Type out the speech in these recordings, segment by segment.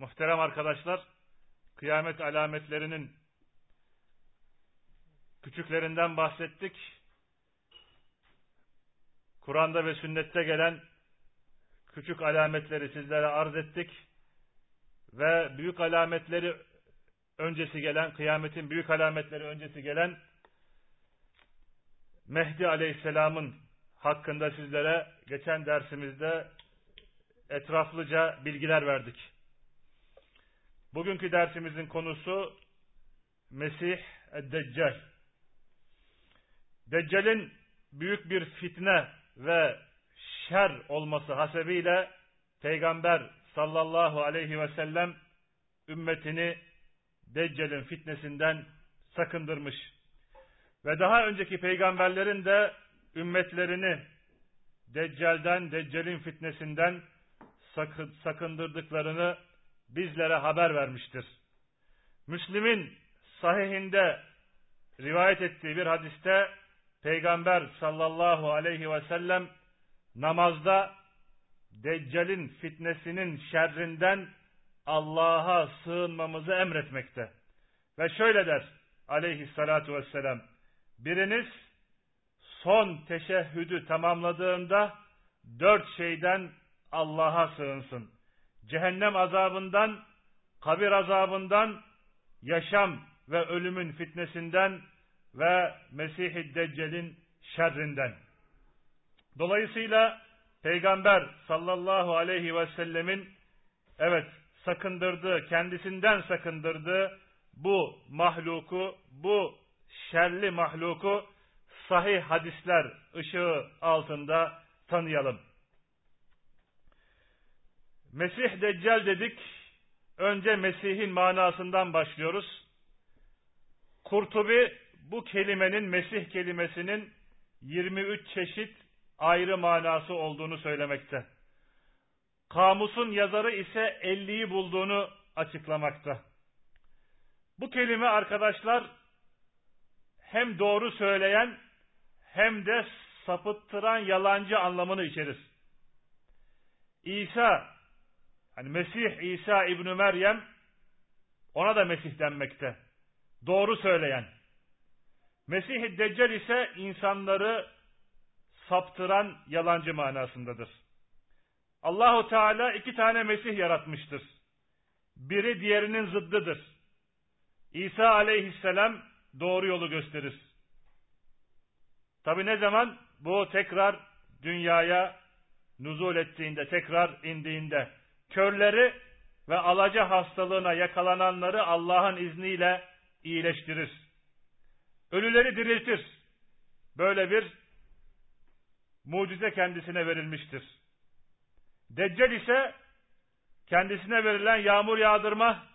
Muhterem arkadaşlar, kıyamet alametlerinin küçüklerinden bahsettik. Kur'an'da ve sünnette gelen küçük alametleri sizlere arz ettik. Ve büyük alametleri öncesi gelen, kıyametin büyük alametleri öncesi gelen Mehdi Aleyhisselam'ın hakkında sizlere geçen dersimizde etraflıca bilgiler verdik. Bugünkü dersimizin konusu Mesih Deccal. Deccal'in büyük bir fitne ve şer olması hasebiyle Peygamber sallallahu aleyhi ve sellem ümmetini Deccal'in fitnesinden sakındırmış. Ve daha önceki peygamberlerin de ümmetlerini Deccal'den, Deccal'in fitnesinden sakındırdıklarını bizlere haber vermiştir. Müslim'in sahihinde rivayet ettiği bir hadiste Peygamber sallallahu aleyhi ve sellem namazda Deccal'in fitnesinin şerrinden Allah'a sığınmamızı emretmekte. Ve şöyle der aleyhissalatu vesselam, biriniz son teşehhüdü tamamladığında dört şeyden Allah'a sığınsın cehennem azabından, kabir azabından, yaşam ve ölümün fitnesinden ve Mesih-i Deccal'in şerrinden. Dolayısıyla Peygamber sallallahu aleyhi ve sellemin evet sakındırdığı, kendisinden sakındırdığı bu mahluku, bu şerli mahluku sahih hadisler ışığı altında tanıyalım. Mesih Deccal dedik. Önce Mesih'in manasından başlıyoruz. Kurtubi bu kelimenin Mesih kelimesinin 23 çeşit ayrı manası olduğunu söylemekte. Kamusun yazarı ise 50'yi bulduğunu açıklamakta. Bu kelime arkadaşlar hem doğru söyleyen hem de sapıttıran yalancı anlamını içerir. İsa Hani Mesih İsa İbni Meryem ona da Mesih denmekte. Doğru söyleyen. Mesih-i Deccal ise insanları saptıran yalancı manasındadır. Allahu Teala iki tane Mesih yaratmıştır. Biri diğerinin zıddıdır. İsa aleyhisselam doğru yolu gösterir. Tabi ne zaman? Bu tekrar dünyaya nuzul ettiğinde, tekrar indiğinde körleri ve alaca hastalığına yakalananları Allah'ın izniyle iyileştirir. Ölüleri diriltir. Böyle bir mucize kendisine verilmiştir. Deccal ise kendisine verilen yağmur yağdırma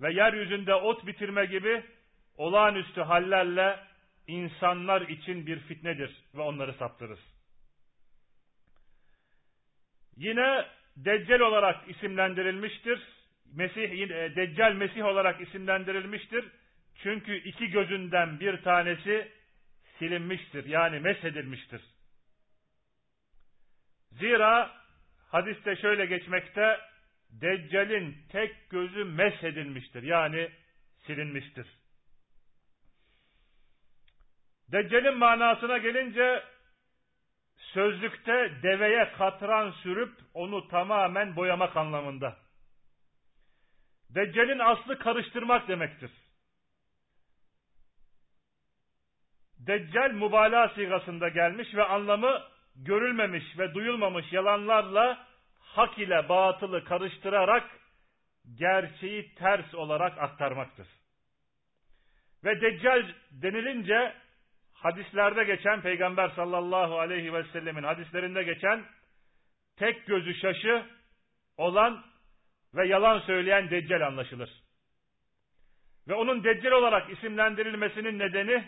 ve yeryüzünde ot bitirme gibi olağanüstü hallerle insanlar için bir fitnedir ve onları saptırır. Yine Deccal olarak isimlendirilmiştir. Mesih, e, Deccal Mesih olarak isimlendirilmiştir. Çünkü iki gözünden bir tanesi silinmiştir. Yani meshedilmiştir. Zira hadiste şöyle geçmekte, Deccal'in tek gözü meshedilmiştir. Yani silinmiştir. Deccal'in manasına gelince sözlükte deveye katran sürüp onu tamamen boyamak anlamında. Deccal'in aslı karıştırmak demektir. Deccal mübalağa sigasında gelmiş ve anlamı görülmemiş ve duyulmamış yalanlarla hak ile batılı karıştırarak gerçeği ters olarak aktarmaktır. Ve Deccal denilince hadislerde geçen Peygamber sallallahu aleyhi ve sellemin hadislerinde geçen tek gözü şaşı olan ve yalan söyleyen Deccal anlaşılır. Ve onun Deccal olarak isimlendirilmesinin nedeni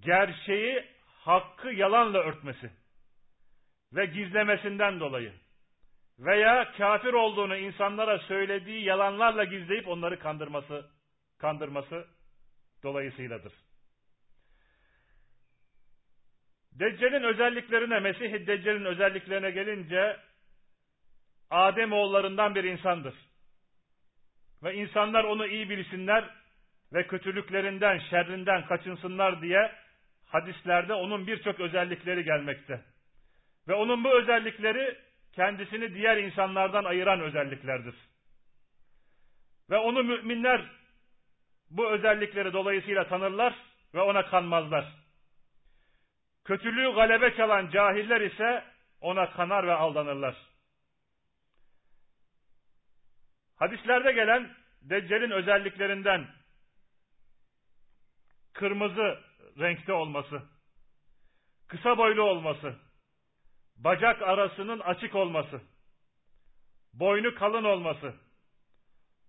gerçeği hakkı yalanla örtmesi ve gizlemesinden dolayı veya kafir olduğunu insanlara söylediği yalanlarla gizleyip onları kandırması kandırması dolayısıyladır. Deccal'in özelliklerine, Mesih-i Deccal'in özelliklerine gelince Adem oğullarından bir insandır. Ve insanlar onu iyi bilsinler ve kötülüklerinden, şerrinden kaçınsınlar diye hadislerde onun birçok özellikleri gelmekte. Ve onun bu özellikleri kendisini diğer insanlardan ayıran özelliklerdir. Ve onu müminler bu özellikleri dolayısıyla tanırlar ve ona kanmazlar. Kötülüğü galebe çalan cahiller ise ona kanar ve aldanırlar. Hadislerde gelen Deccal'in özelliklerinden kırmızı renkte olması, kısa boylu olması, bacak arasının açık olması, boynu kalın olması,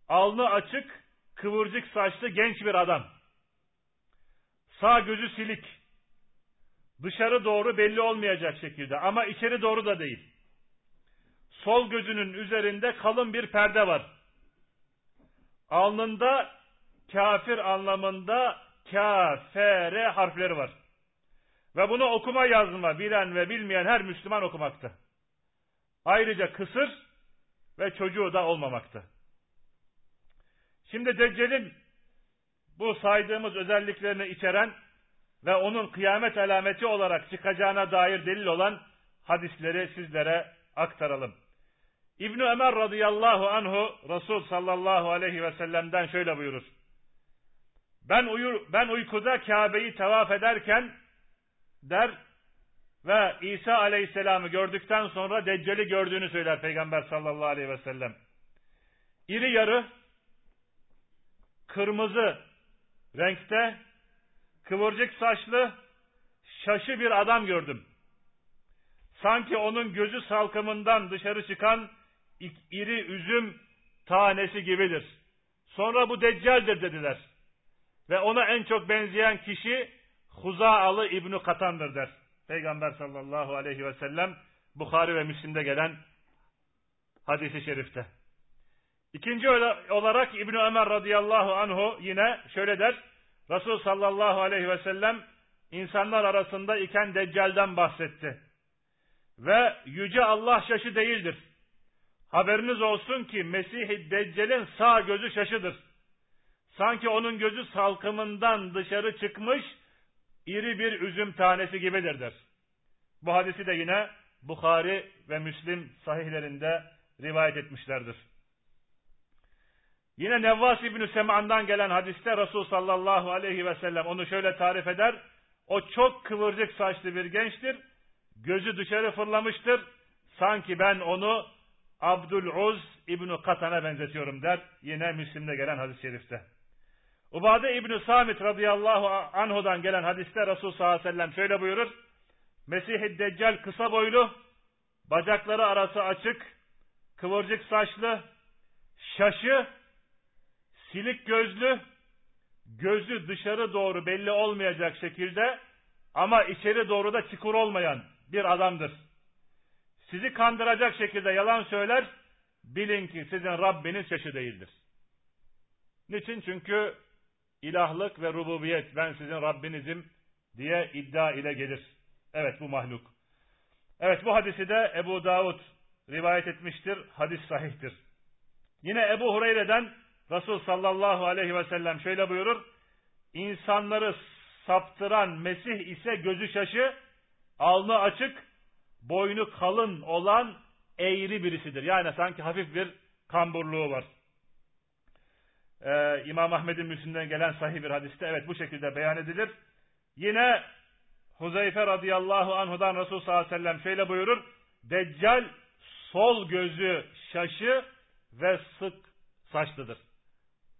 alnı açık, kıvırcık saçlı genç bir adam, sağ gözü silik, dışarı doğru belli olmayacak şekilde ama içeri doğru da değil. Sol gözünün üzerinde kalın bir perde var. Alnında kafir anlamında kafere harfleri var. Ve bunu okuma yazma bilen ve bilmeyen her Müslüman okumakta. Ayrıca kısır ve çocuğu da olmamakta. Şimdi Deccal'in bu saydığımız özelliklerini içeren ve onun kıyamet alameti olarak çıkacağına dair delil olan hadisleri sizlere aktaralım. İbn Ömer radıyallahu anhu Resul sallallahu aleyhi ve sellem'den şöyle buyurur. Ben uyur ben uykuda Kabe'yi tavaf ederken der ve İsa aleyhisselamı gördükten sonra Deccal'i gördüğünü söyler Peygamber sallallahu aleyhi ve sellem. İri yarı kırmızı renkte kıvırcık saçlı şaşı bir adam gördüm. Sanki onun gözü salkımından dışarı çıkan iri üzüm tanesi gibidir. Sonra bu deccaldir dediler. Ve ona en çok benzeyen kişi Huzaalı İbni Katan'dır der. Peygamber sallallahu aleyhi ve sellem Bukhari ve Müslim'de gelen hadisi şerifte. İkinci olarak İbni Ömer radıyallahu anhu yine şöyle der. Resul sallallahu aleyhi ve sellem insanlar arasında iken Deccal'den bahsetti. Ve yüce Allah şaşı değildir. Haberiniz olsun ki Mesih-i Deccal'in sağ gözü şaşıdır. Sanki onun gözü salkımından dışarı çıkmış iri bir üzüm tanesi gibidir der. Bu hadisi de yine Bukhari ve Müslim sahihlerinde rivayet etmişlerdir. Yine Nevvas İbni Sem'an'dan gelen hadiste Resul sallallahu aleyhi ve sellem onu şöyle tarif eder. O çok kıvırcık saçlı bir gençtir. Gözü dışarı fırlamıştır. Sanki ben onu Abdüluz İbni Katan'a benzetiyorum der. Yine Müslim'de gelen hadis-i şerifte. Ubade İbni Samit radıyallahu anhudan gelen hadiste Resul sallallahu aleyhi ve sellem şöyle buyurur. Mesih-i Deccal kısa boylu, bacakları arası açık, kıvırcık saçlı, şaşı, silik gözlü, gözü dışarı doğru belli olmayacak şekilde ama içeri doğru da çukur olmayan bir adamdır. Sizi kandıracak şekilde yalan söyler, bilin ki sizin Rabbiniz şaşı değildir. Niçin? Çünkü ilahlık ve rububiyet ben sizin Rabbinizim diye iddia ile gelir. Evet bu mahluk. Evet bu hadisi de Ebu Davud rivayet etmiştir. Hadis sahihtir. Yine Ebu Hureyre'den Resul sallallahu aleyhi ve sellem şöyle buyurur. İnsanları saptıran Mesih ise gözü şaşı, alnı açık, boynu kalın olan eğri birisidir. Yani sanki hafif bir kamburluğu var e, İmam Ahmed'in Müslim'den gelen sahih bir hadiste evet bu şekilde beyan edilir. Yine Huzeyfe radıyallahu anhudan Resul sallallahu aleyhi ve sellem şöyle buyurur. Deccal sol gözü şaşı ve sık saçlıdır.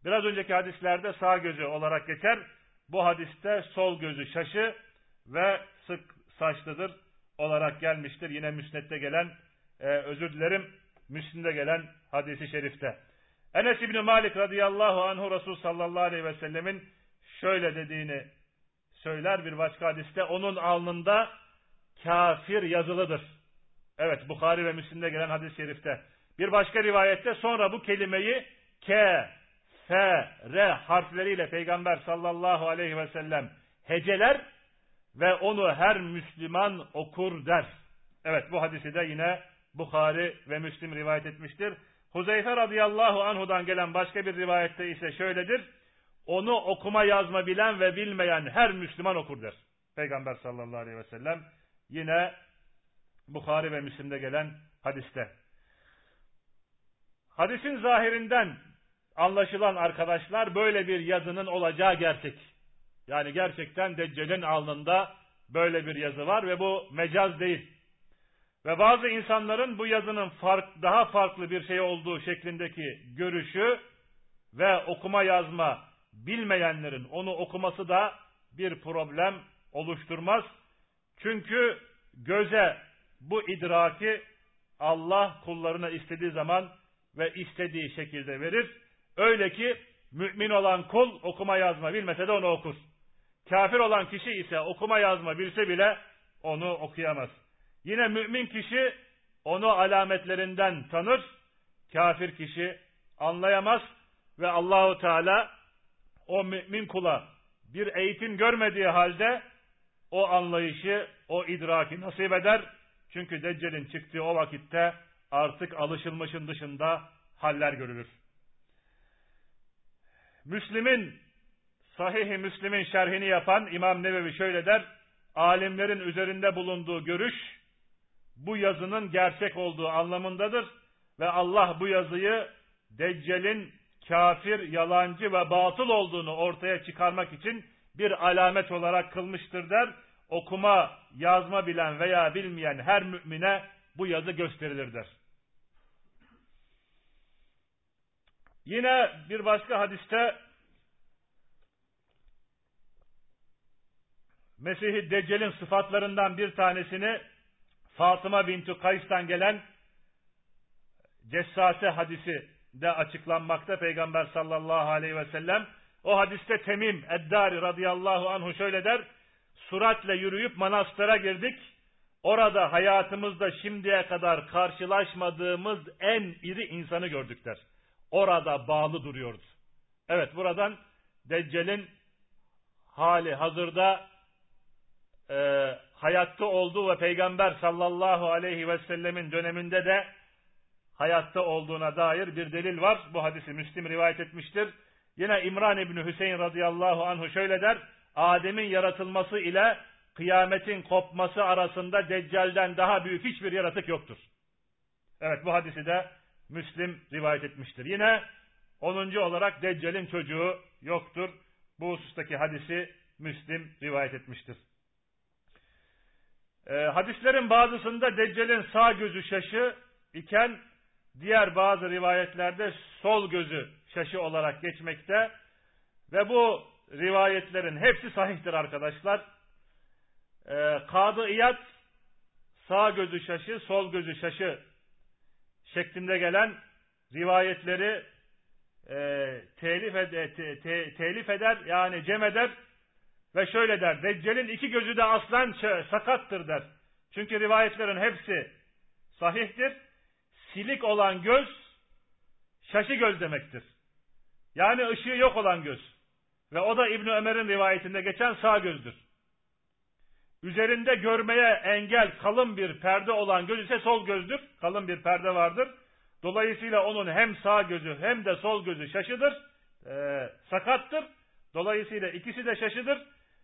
Biraz önceki hadislerde sağ gözü olarak geçer. Bu hadiste sol gözü şaşı ve sık saçlıdır olarak gelmiştir. Yine müsnette gelen, e, özür dilerim, Müslim'de gelen hadisi şerifte. Enes İbni Malik radıyallahu anhu Resul sallallahu aleyhi ve sellemin şöyle dediğini söyler bir başka hadiste. Onun alnında kafir yazılıdır. Evet Bukhari ve Müslim'de gelen hadis-i şerifte. Bir başka rivayette sonra bu kelimeyi K, F, R harfleriyle Peygamber sallallahu aleyhi ve sellem heceler ve onu her Müslüman okur der. Evet bu hadisi de yine Bukhari ve Müslim rivayet etmiştir. Huzeyfe radıyallahu anhudan gelen başka bir rivayette ise şöyledir. Onu okuma yazma bilen ve bilmeyen her Müslüman okur der. Peygamber sallallahu aleyhi ve sellem yine Bukhari ve Müslim'de gelen hadiste. Hadisin zahirinden anlaşılan arkadaşlar böyle bir yazının olacağı gerçek. Yani gerçekten Deccal'in alnında böyle bir yazı var ve bu mecaz değil. Ve bazı insanların bu yazının fark, daha farklı bir şey olduğu şeklindeki görüşü ve okuma yazma bilmeyenlerin onu okuması da bir problem oluşturmaz. Çünkü göze bu idraki Allah kullarına istediği zaman ve istediği şekilde verir. Öyle ki mümin olan kul okuma yazma bilmese de onu okur. Kafir olan kişi ise okuma yazma bilse bile onu okuyamaz. Yine mümin kişi onu alametlerinden tanır. Kafir kişi anlayamaz ve Allahu Teala o mümin kula bir eğitim görmediği halde o anlayışı, o idraki nasip eder. Çünkü Deccal'in çıktığı o vakitte artık alışılmışın dışında haller görülür. Müslim'in Sahih-i Müslim'in şerhini yapan İmam Nevevi şöyle der. Alimlerin üzerinde bulunduğu görüş bu yazının gerçek olduğu anlamındadır ve Allah bu yazıyı Deccal'in kafir, yalancı ve batıl olduğunu ortaya çıkarmak için bir alamet olarak kılmıştır der. Okuma, yazma bilen veya bilmeyen her mümine bu yazı gösterilir der. Yine bir başka hadiste Mesih-i Deccal'in sıfatlarından bir tanesini Fatıma binti Kays'tan gelen Cessase hadisi de açıklanmakta Peygamber sallallahu aleyhi ve sellem. O hadiste Temim Eddari radıyallahu anhu şöyle der. Suratle yürüyüp manastıra girdik. Orada hayatımızda şimdiye kadar karşılaşmadığımız en iri insanı gördük der. Orada bağlı duruyordu. Evet buradan Deccal'in hali hazırda e, hayatta olduğu ve Peygamber sallallahu aleyhi ve sellemin döneminde de hayatta olduğuna dair bir delil var. Bu hadisi Müslim rivayet etmiştir. Yine İmran İbni Hüseyin radıyallahu anhu şöyle der. Adem'in yaratılması ile kıyametin kopması arasında Deccal'den daha büyük hiçbir yaratık yoktur. Evet bu hadisi de Müslim rivayet etmiştir. Yine 10. olarak Deccal'in çocuğu yoktur. Bu husustaki hadisi Müslim rivayet etmiştir. Ee, hadislerin bazısında Deccal'in sağ gözü şaşı iken diğer bazı rivayetlerde sol gözü şaşı olarak geçmekte ve bu rivayetlerin hepsi sahihtir arkadaşlar. Ee, Kadı İyad sağ gözü şaşı, sol gözü şaşı şeklinde gelen rivayetleri e, telif, ed te, te, telif eder yani cem eder ve şöyle der. Deccal'in iki gözü de aslan sakattır der. Çünkü rivayetlerin hepsi sahihtir. Silik olan göz şaşı göz demektir. Yani ışığı yok olan göz. Ve o da İbn Ömer'in rivayetinde geçen sağ gözdür. Üzerinde görmeye engel kalın bir perde olan göz ise sol gözdür. Kalın bir perde vardır. Dolayısıyla onun hem sağ gözü hem de sol gözü şaşıdır. E, sakattır. Dolayısıyla ikisi de şaşıdır.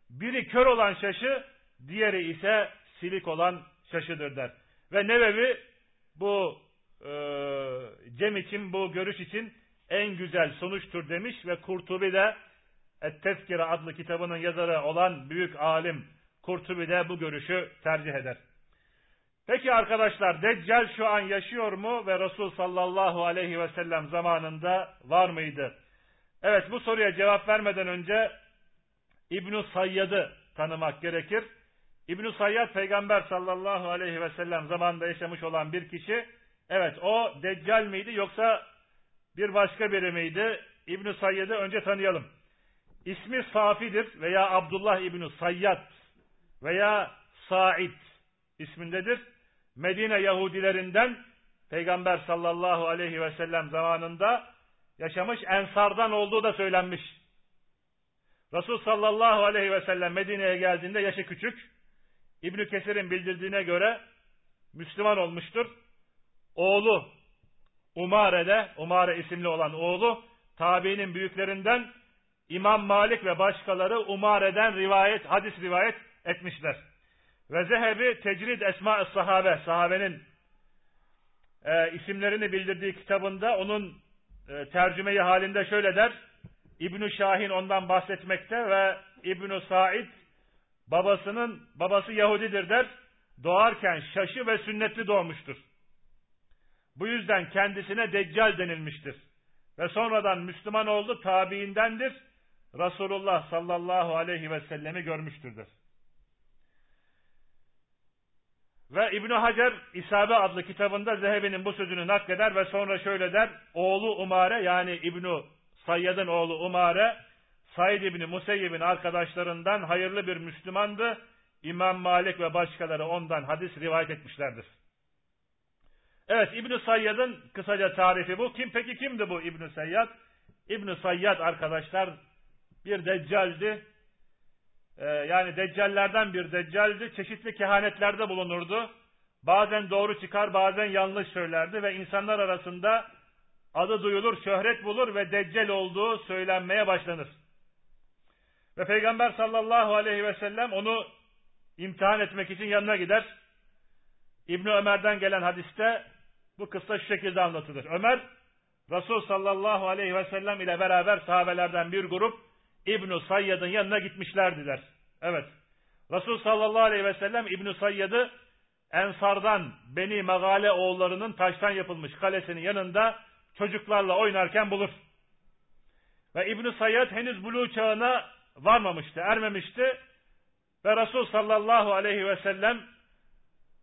Biri kör olan şaşı, diğeri ise silik olan şaşıdır der. Ve Nevevi bu e, Cem için, bu görüş için en güzel sonuçtur demiş ve Kurtubi de Et-Tezkire adlı kitabının yazarı olan büyük alim Kurtubi de bu görüşü tercih eder. Peki arkadaşlar Deccal şu an yaşıyor mu ve Resul sallallahu aleyhi ve sellem zamanında var mıydı? Evet bu soruya cevap vermeden önce İbn-i Sayyad'ı tanımak gerekir. İbn-i Sayyad peygamber sallallahu aleyhi ve sellem zamanında yaşamış olan bir kişi. Evet o Deccal miydi yoksa bir başka birimiydi. İbn-i Sayyed'i önce tanıyalım. İsmi Safi'dir veya Abdullah İbn-i Sayyad veya Said ismindedir. Medine Yahudilerinden Peygamber sallallahu aleyhi ve sellem zamanında yaşamış ensardan olduğu da söylenmiş. Resul sallallahu aleyhi ve sellem Medine'ye geldiğinde yaşı küçük. İbn Kesir'in bildirdiğine göre Müslüman olmuştur. Oğlu Umare'de, Umare isimli olan oğlu tabiinin büyüklerinden İmam Malik ve başkaları Umare'den rivayet, hadis rivayet etmişler. Ve Zehebi Tecrid Esma-ı Sahabe, sahabenin e, isimlerini bildirdiği kitabında onun e, tercümeyi halinde şöyle der. İbn Şahin ondan bahsetmekte ve İbn Said babasının babası Yahudidir der. Doğarken şaşı ve sünnetli doğmuştur. Bu yüzden kendisine Deccal denilmiştir. Ve sonradan Müslüman oldu, tabiindendir. Resulullah sallallahu aleyhi ve sellemi görmüştürdür. Ve İbn Hacer İsabe adlı kitabında Zehebi'nin bu sözünü nakleder ve sonra şöyle der. Oğlu Umare yani İbn Sayyad'ın oğlu Umare Said İbni Museyyib'in arkadaşlarından hayırlı bir Müslümandı. İmam Malik ve başkaları ondan hadis rivayet etmişlerdir. Evet İbn Sayyad'ın kısaca tarifi bu. Kim peki kimdi bu İbn Sayyad? İbn Sayyad arkadaşlar bir deccaldi. Ee, yani deccallerden bir deccaldi. Çeşitli kehanetlerde bulunurdu. Bazen doğru çıkar, bazen yanlış söylerdi ve insanlar arasında adı duyulur, şöhret bulur ve deccal olduğu söylenmeye başlanır. Ve Peygamber sallallahu aleyhi ve sellem onu imtihan etmek için yanına gider. İbni Ömer'den gelen hadiste bu kıssa şu şekilde anlatılır. Ömer, Resul sallallahu aleyhi ve sellem ile beraber sahabelerden bir grup İbn-i Sayyad'ın yanına gitmişlerdiler. Evet. Resul sallallahu aleyhi ve sellem İbn-i Sayyad'ı Ensardan Beni Megale oğullarının taştan yapılmış kalesinin yanında çocuklarla oynarken bulur. Ve İbn-i Sayyad henüz buluğ çağına varmamıştı, ermemişti. Ve Resul sallallahu aleyhi ve sellem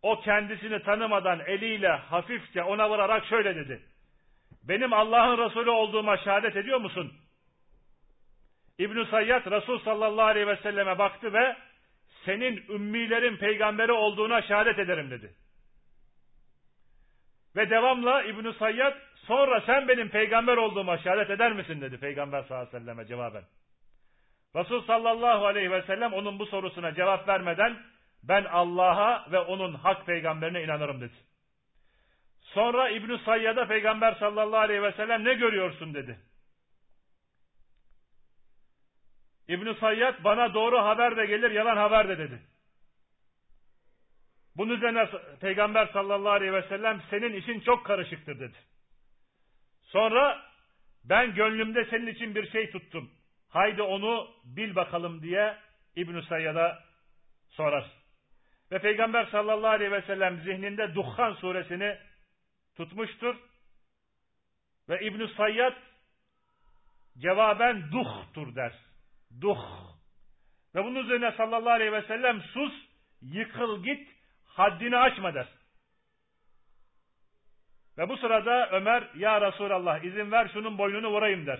o kendisini tanımadan eliyle hafifçe ona vurarak şöyle dedi. Benim Allah'ın Resulü olduğuma şehadet ediyor musun? İbn-i Sayyad Resul sallallahu aleyhi ve selleme baktı ve senin ümmilerin peygamberi olduğuna şehadet ederim dedi. Ve devamla İbn-i Sayyad sonra sen benim peygamber olduğuma şehadet eder misin dedi Peygamber sallallahu aleyhi ve selleme cevaben. Resul sallallahu aleyhi ve sellem onun bu sorusuna cevap vermeden ben Allah'a ve onun hak peygamberine inanırım dedi. Sonra İbn-i Sayyad'a peygamber sallallahu aleyhi ve sellem ne görüyorsun dedi. İbn-i Sayyad bana doğru haber de gelir yalan haber de dedi. Bunun üzerine peygamber sallallahu aleyhi ve sellem senin için çok karışıktır dedi. Sonra ben gönlümde senin için bir şey tuttum. Haydi onu bil bakalım diye İbn-i Sayyad'a sorar. Ve Peygamber sallallahu aleyhi ve sellem zihninde Dukhan suresini tutmuştur. Ve İbn-i Sayyad cevaben duhtur der. Duh. Ve bunun üzerine sallallahu aleyhi ve sellem sus, yıkıl git, haddini aşma der. Ve bu sırada Ömer ya Resulallah izin ver şunun boynunu vurayım der.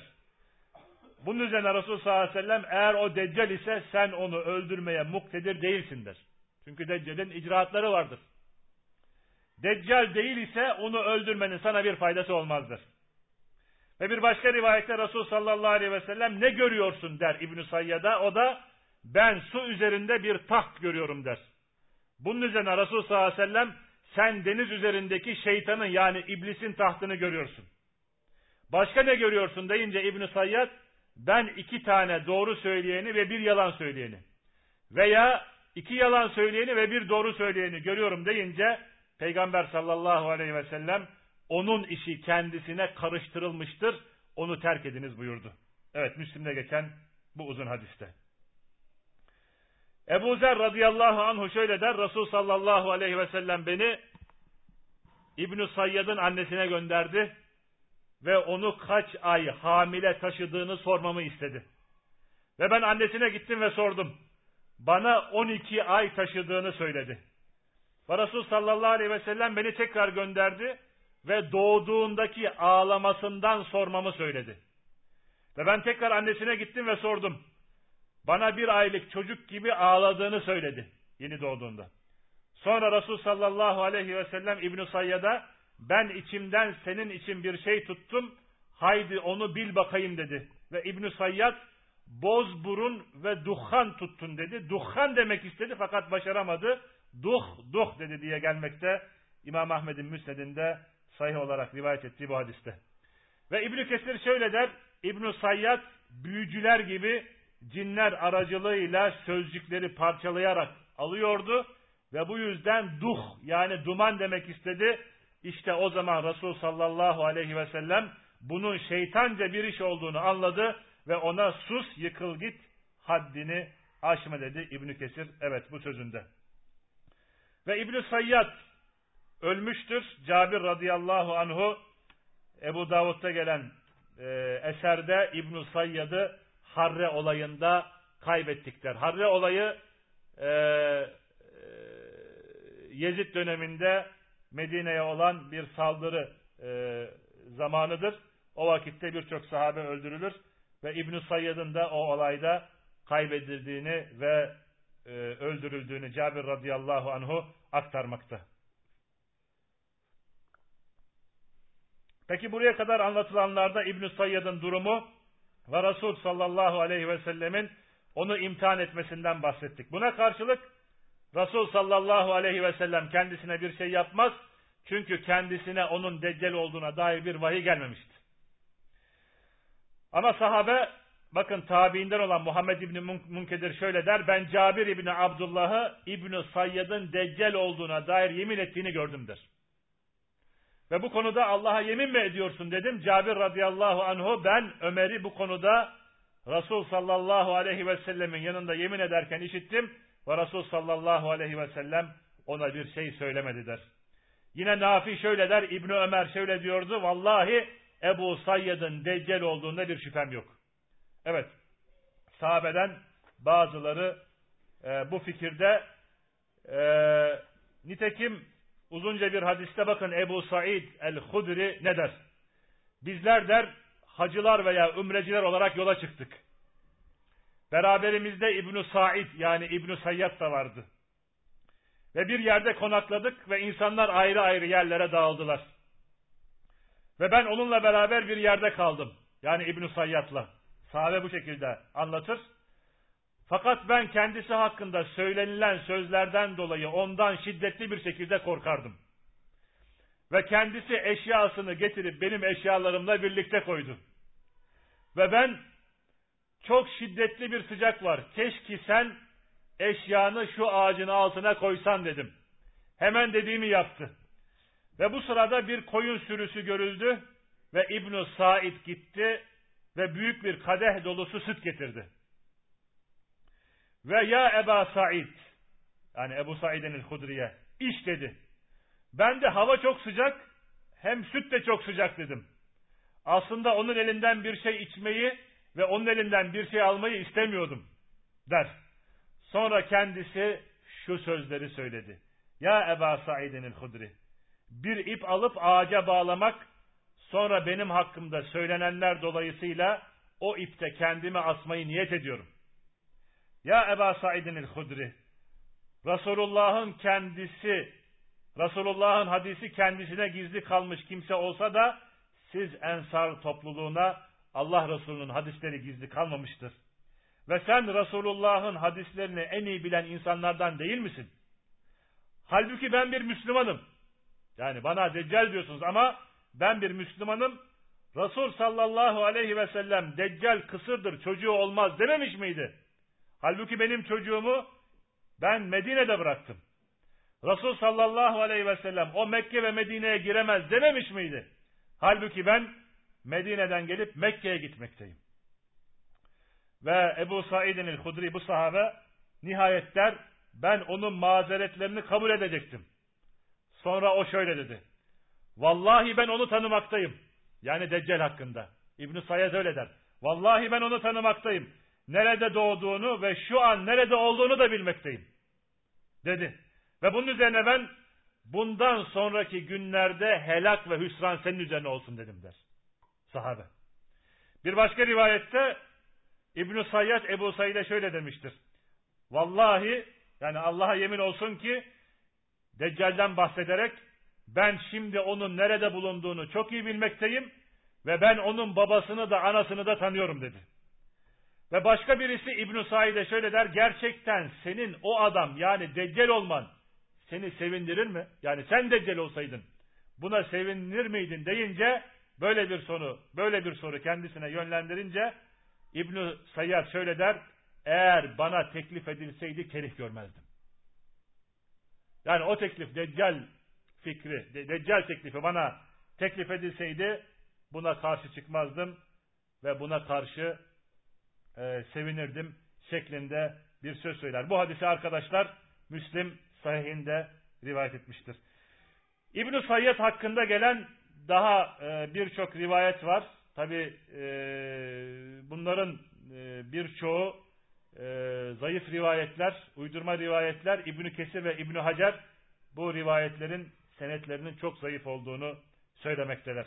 Bunun üzerine Resul sallallahu aleyhi ve sellem eğer o deccal ise sen onu öldürmeye muktedir değilsin der. Çünkü deccalin icraatları vardır. Deccal değil ise onu öldürmenin sana bir faydası olmazdır. Ve bir başka rivayette Resul sallallahu aleyhi ve sellem ne görüyorsun der İbn-i Sayyad'a. O da ben su üzerinde bir taht görüyorum der. Bunun üzerine Resul sallallahu aleyhi ve sellem sen deniz üzerindeki şeytanın yani iblisin tahtını görüyorsun. Başka ne görüyorsun deyince İbn-i Sayyad ben iki tane doğru söyleyeni ve bir yalan söyleyeni veya iki yalan söyleyeni ve bir doğru söyleyeni görüyorum deyince Peygamber sallallahu aleyhi ve sellem onun işi kendisine karıştırılmıştır. Onu terk ediniz buyurdu. Evet Müslim'de geçen bu uzun hadiste. Ebu Zer radıyallahu anhu şöyle der. Resul sallallahu aleyhi ve sellem beni İbn-i Sayyad'ın annesine gönderdi ve onu kaç ay hamile taşıdığını sormamı istedi. Ve ben annesine gittim ve sordum. Bana 12 ay taşıdığını söyledi. Ve Resul sallallahu aleyhi ve sellem beni tekrar gönderdi ve doğduğundaki ağlamasından sormamı söyledi. Ve ben tekrar annesine gittim ve sordum. Bana bir aylık çocuk gibi ağladığını söyledi yeni doğduğunda. Sonra Resul sallallahu aleyhi ve sellem İbn-i Sayyad'a ben içimden senin için bir şey tuttum haydi onu bil bakayım dedi. Ve İbn-i Sayyad boz burun ve duhan tuttun dedi. Duhan demek istedi fakat başaramadı. Duh, duh dedi diye gelmekte İmam Ahmed'in müsnedinde sahih olarak rivayet ettiği bu hadiste. Ve İbn Kesir şöyle der, İbn Sayyad büyücüler gibi cinler aracılığıyla sözcükleri parçalayarak alıyordu ve bu yüzden duh yani duman demek istedi. İşte o zaman Resul sallallahu aleyhi ve sellem bunun şeytanca bir iş olduğunu anladı ve ona sus yıkıl git haddini aşma dedi İbn Kesir evet bu sözünde. Ve İbn Sayyad ölmüştür. Cabir radıyallahu anhu Ebu Davud'da gelen e, eserde İbn Sayyad'ı Harre olayında kaybettikler. Harre olayı e, e, Yezid döneminde Medine'ye olan bir saldırı e, zamanıdır. O vakitte birçok sahabe öldürülür ve İbn Sayyad'ın da o olayda kaybedildiğini ve e, öldürüldüğünü Cabir radıyallahu anhu aktarmakta. Peki buraya kadar anlatılanlarda İbn Sayyad'ın durumu ve Resul sallallahu aleyhi ve sellemin onu imtihan etmesinden bahsettik. Buna karşılık Resul sallallahu aleyhi ve sellem kendisine bir şey yapmaz. Çünkü kendisine onun deccal olduğuna dair bir vahiy gelmemişti. Ama sahabe bakın tabiinden olan Muhammed İbni Munkedir şöyle der. Ben Cabir İbni Abdullah'ı İbni Sayyad'ın deccal olduğuna dair yemin ettiğini gördüm der. Ve bu konuda Allah'a yemin mi ediyorsun dedim. Cabir radıyallahu anhu ben Ömer'i bu konuda Resul sallallahu aleyhi ve sellemin yanında yemin ederken işittim. Ve Resul sallallahu aleyhi ve sellem ona bir şey söylemedi der. Yine Nafi şöyle der, İbni Ömer şöyle diyordu. Vallahi Ebu Sayyad'ın deccal olduğunda bir şüphem yok. Evet, sahabeden bazıları e, bu fikirde e, nitekim uzunca bir hadiste bakın Ebu Said el-Hudri ne der? Bizler der hacılar veya ümreciler olarak yola çıktık. Beraberimizde İbn Said yani İbn Sayyad da vardı. Ve bir yerde konakladık ve insanlar ayrı ayrı yerlere dağıldılar. Ve ben onunla beraber bir yerde kaldım. Yani İbn Sayyad'la. Sahabe bu şekilde anlatır. Fakat ben kendisi hakkında söylenilen sözlerden dolayı ondan şiddetli bir şekilde korkardım. Ve kendisi eşyasını getirip benim eşyalarımla birlikte koydu. Ve ben çok şiddetli bir sıcak var. Keşke sen eşyanı şu ağacın altına koysan dedim. Hemen dediğimi yaptı. Ve bu sırada bir koyun sürüsü görüldü ve İbn Said gitti ve büyük bir kadeh dolusu süt getirdi. Ve ya Eba Said yani Ebu Said'in el-Hudriye iş dedi. Ben de hava çok sıcak hem süt de çok sıcak dedim. Aslında onun elinden bir şey içmeyi ve onun elinden bir şey almayı istemiyordum der. Sonra kendisi şu sözleri söyledi. Ya Eba Said'in el-Hudri bir ip alıp ağaca bağlamak sonra benim hakkımda söylenenler dolayısıyla o ipte kendimi asmayı niyet ediyorum. Ya Eba Said'in el-Hudri Resulullah'ın kendisi Resulullah'ın hadisi kendisine gizli kalmış kimse olsa da siz ensar topluluğuna Allah Resulü'nün hadisleri gizli kalmamıştır. Ve sen Resulullah'ın hadislerini en iyi bilen insanlardan değil misin? Halbuki ben bir Müslümanım. Yani bana deccal diyorsunuz ama ben bir Müslümanım. Resul sallallahu aleyhi ve sellem deccal kısırdır çocuğu olmaz dememiş miydi? Halbuki benim çocuğumu ben Medine'de bıraktım. Resul sallallahu aleyhi ve sellem o Mekke ve Medine'ye giremez dememiş miydi? Halbuki ben Medine'den gelip Mekke'ye gitmekteyim. Ve Ebu Said'in el-Hudri bu sahabe nihayet der ben onun mazeretlerini kabul edecektim. Sonra o şöyle dedi. Vallahi ben onu tanımaktayım. Yani Deccal hakkında. İbn-i Sayyad öyle der. Vallahi ben onu tanımaktayım nerede doğduğunu ve şu an nerede olduğunu da bilmekteyim. Dedi. Ve bunun üzerine ben bundan sonraki günlerde helak ve hüsran senin üzerine olsun dedim der. Sahabe. Bir başka rivayette İbn-i Sayyad Ebu Said'e şöyle demiştir. Vallahi yani Allah'a yemin olsun ki Deccal'den bahsederek ben şimdi onun nerede bulunduğunu çok iyi bilmekteyim ve ben onun babasını da anasını da tanıyorum dedi. Ve başka birisi İbn-i Said'e şöyle der, gerçekten senin o adam yani Deccal olman seni sevindirir mi? Yani sen Deccal olsaydın buna sevinir miydin deyince böyle bir soru, böyle bir soru kendisine yönlendirince İbn-i Sayyad şöyle der, eğer bana teklif edilseydi kerih görmezdim. Yani o teklif Deccal fikri, Deccal teklifi bana teklif edilseydi buna karşı çıkmazdım ve buna karşı e, sevinirdim şeklinde bir söz söyler. Bu hadisi arkadaşlar Müslim sahihinde rivayet etmiştir. İbn-i Sayyed hakkında gelen daha e, birçok rivayet var. Tabi e, bunların e, birçoğu e, zayıf rivayetler, uydurma rivayetler. İbn-i Kesir ve İbn-i Hacer bu rivayetlerin senetlerinin çok zayıf olduğunu söylemekteler.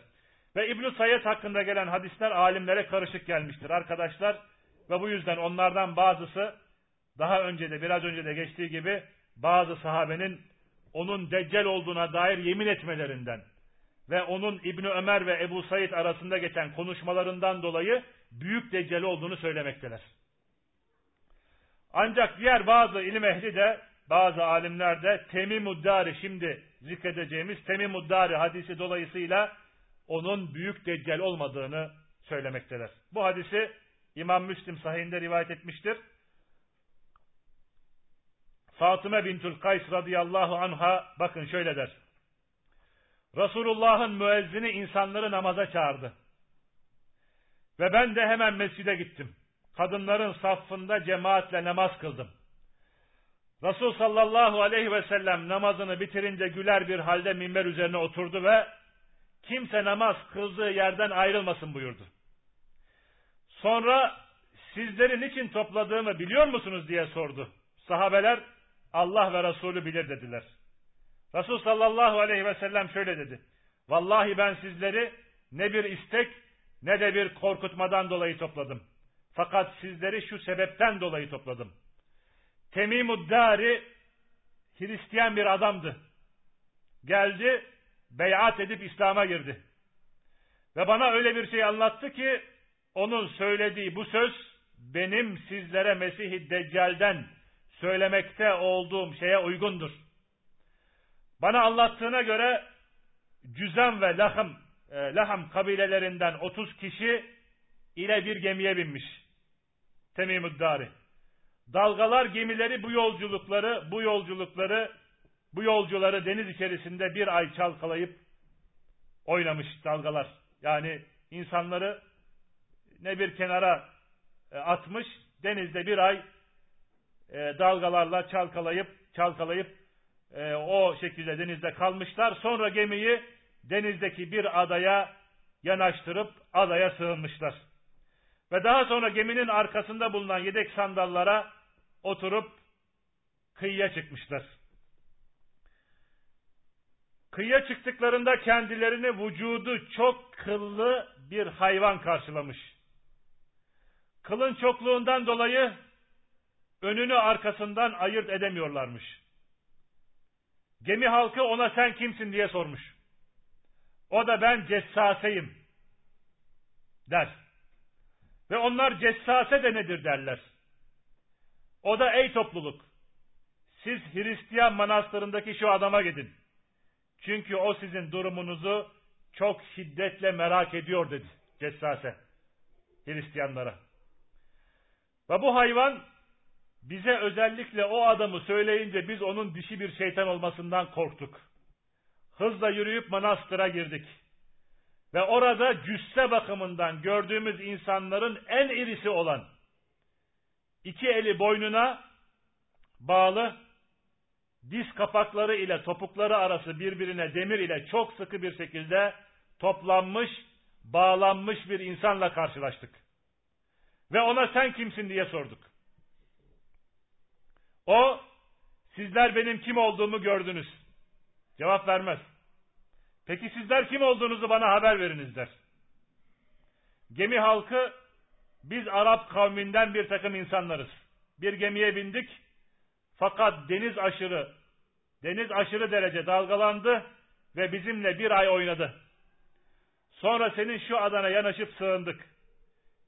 Ve İbn-i Sayyed hakkında gelen hadisler alimlere karışık gelmiştir arkadaşlar. Ve bu yüzden onlardan bazısı daha önce de biraz önce de geçtiği gibi bazı sahabenin onun deccal olduğuna dair yemin etmelerinden ve onun İbni Ömer ve Ebu Said arasında geçen konuşmalarından dolayı büyük deccali olduğunu söylemekteler. Ancak diğer bazı ilim ehli de bazı alimler de Temimuddari şimdi zikredeceğimiz Temimuddari hadisi dolayısıyla onun büyük deccal olmadığını söylemekteler. Bu hadisi İmam Müslim sahihinde rivayet etmiştir. Fatıma bintül Kays radıyallahu anha bakın şöyle der. Resulullah'ın müezzini insanları namaza çağırdı. Ve ben de hemen mescide gittim. Kadınların safında cemaatle namaz kıldım. Resul sallallahu aleyhi ve sellem namazını bitirince güler bir halde minber üzerine oturdu ve kimse namaz kıldığı yerden ayrılmasın buyurdu. Sonra sizleri niçin topladığımı biliyor musunuz diye sordu. Sahabeler Allah ve Resulü bilir dediler. Resul sallallahu aleyhi ve sellem şöyle dedi. Vallahi ben sizleri ne bir istek ne de bir korkutmadan dolayı topladım. Fakat sizleri şu sebepten dolayı topladım. Temimuddari Hristiyan bir adamdı. Geldi, beyat edip İslam'a girdi. Ve bana öyle bir şey anlattı ki onun söylediği bu söz benim sizlere Mesih-i Deccal'den söylemekte olduğum şeye uygundur. Bana anlattığına göre Cüzem ve Lahım, e, Laham kabilelerinden 30 kişi ile bir gemiye binmiş. Temimüddari. Dalgalar gemileri bu yolculukları, bu yolculukları, bu yolcuları deniz içerisinde bir ay çalkalayıp oynamış dalgalar. Yani insanları ne bir kenara e, atmış, denizde bir ay e, dalgalarla çalkalayıp çalkalayıp e, o şekilde denizde kalmışlar. Sonra gemiyi denizdeki bir adaya yanaştırıp adaya sığınmışlar. Ve daha sonra geminin arkasında bulunan yedek sandallara oturup kıyıya çıkmışlar. Kıyıya çıktıklarında kendilerini vücudu çok kıllı bir hayvan karşılamış. Kılın çokluğundan dolayı önünü arkasından ayırt edemiyorlarmış. Gemi halkı ona sen kimsin diye sormuş. O da ben cessaseyim der. Ve onlar cessase de nedir derler. O da ey topluluk siz Hristiyan manastırındaki şu adama gidin. Çünkü o sizin durumunuzu çok şiddetle merak ediyor dedi cessase Hristiyanlara. Ve bu hayvan bize özellikle o adamı söyleyince biz onun dişi bir şeytan olmasından korktuk. Hızla yürüyüp manastıra girdik. Ve orada cüsse bakımından gördüğümüz insanların en irisi olan iki eli boynuna bağlı diz kapakları ile topukları arası birbirine demir ile çok sıkı bir şekilde toplanmış, bağlanmış bir insanla karşılaştık. Ve ona sen kimsin diye sorduk. O, sizler benim kim olduğumu gördünüz. Cevap vermez. Peki sizler kim olduğunuzu bana haber veriniz der. Gemi halkı biz Arap kavminden bir takım insanlarız. Bir gemiye bindik fakat deniz aşırı deniz aşırı derece dalgalandı ve bizimle bir ay oynadı. Sonra senin şu adana yanaşıp sığındık.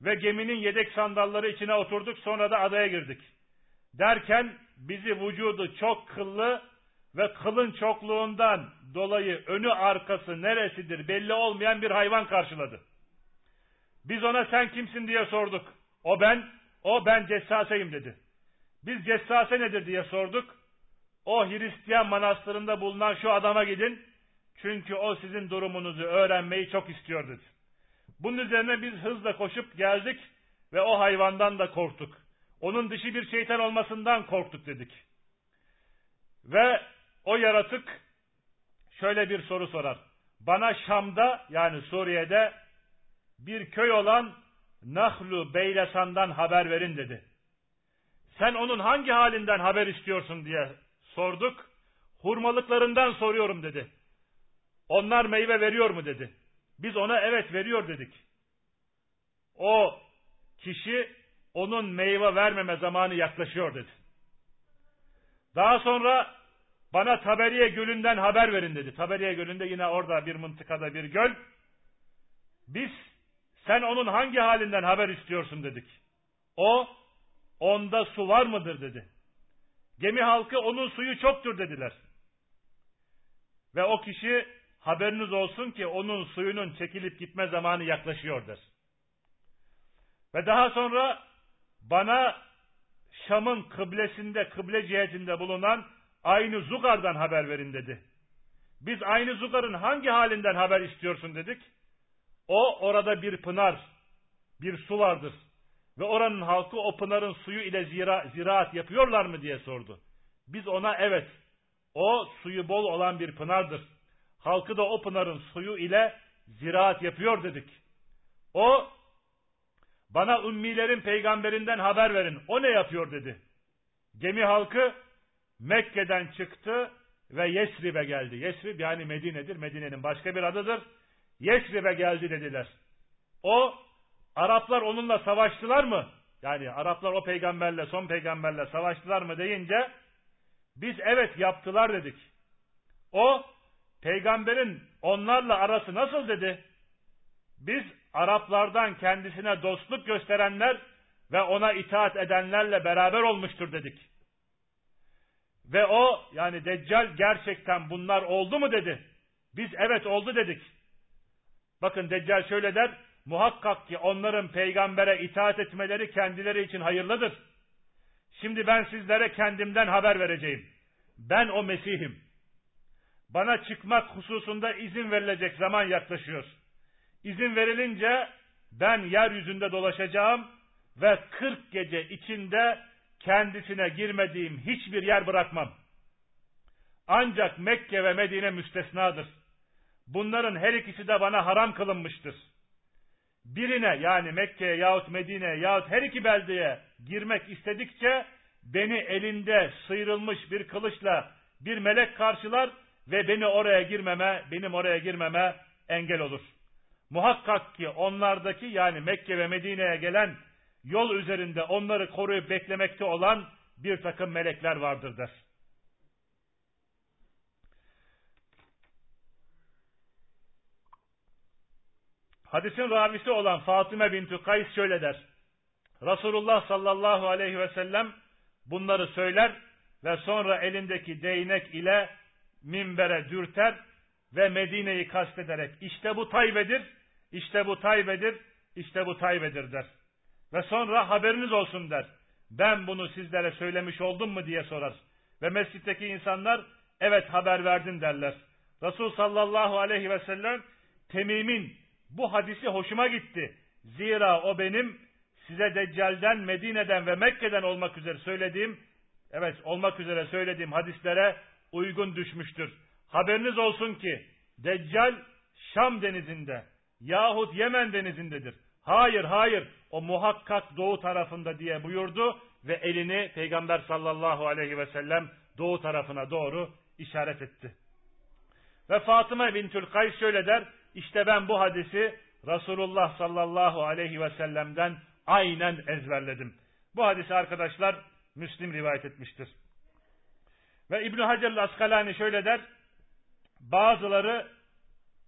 Ve geminin yedek sandalları içine oturduk sonra da adaya girdik. Derken bizi vücudu çok kıllı ve kılın çokluğundan dolayı önü arkası neresidir belli olmayan bir hayvan karşıladı. Biz ona sen kimsin diye sorduk. O ben, o ben cessaseyim dedi. Biz cessase nedir diye sorduk. O Hristiyan manastırında bulunan şu adama gidin. Çünkü o sizin durumunuzu öğrenmeyi çok istiyor dedi. Bunun üzerine biz hızla koşup geldik ve o hayvandan da korktuk. Onun dışı bir şeytan olmasından korktuk dedik. Ve o yaratık şöyle bir soru sorar. Bana Şam'da yani Suriye'de bir köy olan Nahlu Beylesan'dan haber verin dedi. Sen onun hangi halinden haber istiyorsun diye sorduk. Hurmalıklarından soruyorum dedi. Onlar meyve veriyor mu dedi. Biz ona evet veriyor dedik. O kişi onun meyve vermeme zamanı yaklaşıyor dedi. Daha sonra bana Taberiye Gölü'nden haber verin dedi. Taberiye Gölü'nde yine orada bir mıntıkada bir göl. Biz sen onun hangi halinden haber istiyorsun dedik. O onda su var mıdır dedi. Gemi halkı onun suyu çoktur dediler. Ve o kişi haberiniz olsun ki onun suyunun çekilip gitme zamanı yaklaşıyor der. Ve daha sonra bana Şam'ın kıblesinde, kıble cihetinde bulunan aynı Zugar'dan haber verin dedi. Biz aynı Zugar'ın hangi halinden haber istiyorsun dedik. O orada bir pınar, bir su vardır. Ve oranın halkı o pınarın suyu ile zira, ziraat yapıyorlar mı diye sordu. Biz ona evet, o suyu bol olan bir pınardır. Halkı da o pınarın suyu ile ziraat yapıyor dedik. O bana ümmilerin peygamberinden haber verin. O ne yapıyor dedi. Gemi halkı Mekke'den çıktı ve Yesrib'e geldi. Yesrib yani Medine'dir. Medine'nin başka bir adıdır. Yesrib'e geldi dediler. O Araplar onunla savaştılar mı? Yani Araplar o peygamberle son peygamberle savaştılar mı deyince biz evet yaptılar dedik. O peygamberin onlarla arası nasıl dedi? Biz Araplardan kendisine dostluk gösterenler ve ona itaat edenlerle beraber olmuştur dedik. Ve o yani Deccal gerçekten bunlar oldu mu dedi. Biz evet oldu dedik. Bakın Deccal şöyle der. Muhakkak ki onların peygambere itaat etmeleri kendileri için hayırlıdır. Şimdi ben sizlere kendimden haber vereceğim. Ben o Mesih'im. Bana çıkmak hususunda izin verilecek zaman yaklaşıyor. İzin verilince ben yeryüzünde dolaşacağım ve 40 gece içinde kendisine girmediğim hiçbir yer bırakmam. Ancak Mekke ve Medine müstesnadır. Bunların her ikisi de bana haram kılınmıştır. Birine yani Mekke'ye yahut Medine'ye yahut her iki beldeye girmek istedikçe beni elinde sıyrılmış bir kılıçla bir melek karşılar ve beni oraya girmeme, benim oraya girmeme engel olur. Muhakkak ki onlardaki yani Mekke ve Medine'ye gelen yol üzerinde onları koruyup beklemekte olan bir takım melekler vardır der. Hadisin ravisi olan Fatıma binti Kays şöyle der. Resulullah sallallahu aleyhi ve sellem bunları söyler ve sonra elindeki değnek ile minbere dürter ve Medine'yi kastederek işte bu Taybe'dir, işte bu Taybe'dir, işte bu Taybe'dir der. Ve sonra haberiniz olsun der. Ben bunu sizlere söylemiş oldum mu diye sorar. Ve mescitteki insanlar evet haber verdin derler. Resul sallallahu aleyhi ve sellem Temim'in bu hadisi hoşuma gitti. Zira o benim size Deccal'den, Medine'den ve Mekke'den olmak üzere söylediğim, evet olmak üzere söylediğim hadislere uygun düşmüştür. Haberiniz olsun ki Deccal Şam denizinde yahut Yemen denizindedir. Hayır hayır o muhakkak doğu tarafında diye buyurdu ve elini Peygamber sallallahu aleyhi ve sellem doğu tarafına doğru işaret etti. Ve Fatıma bintül Kays şöyle der, işte ben bu hadisi Resulullah sallallahu aleyhi ve sellem'den aynen ezberledim. Bu hadisi arkadaşlar Müslim rivayet etmiştir. Ve İbn Hacer Askalani şöyle der. Bazıları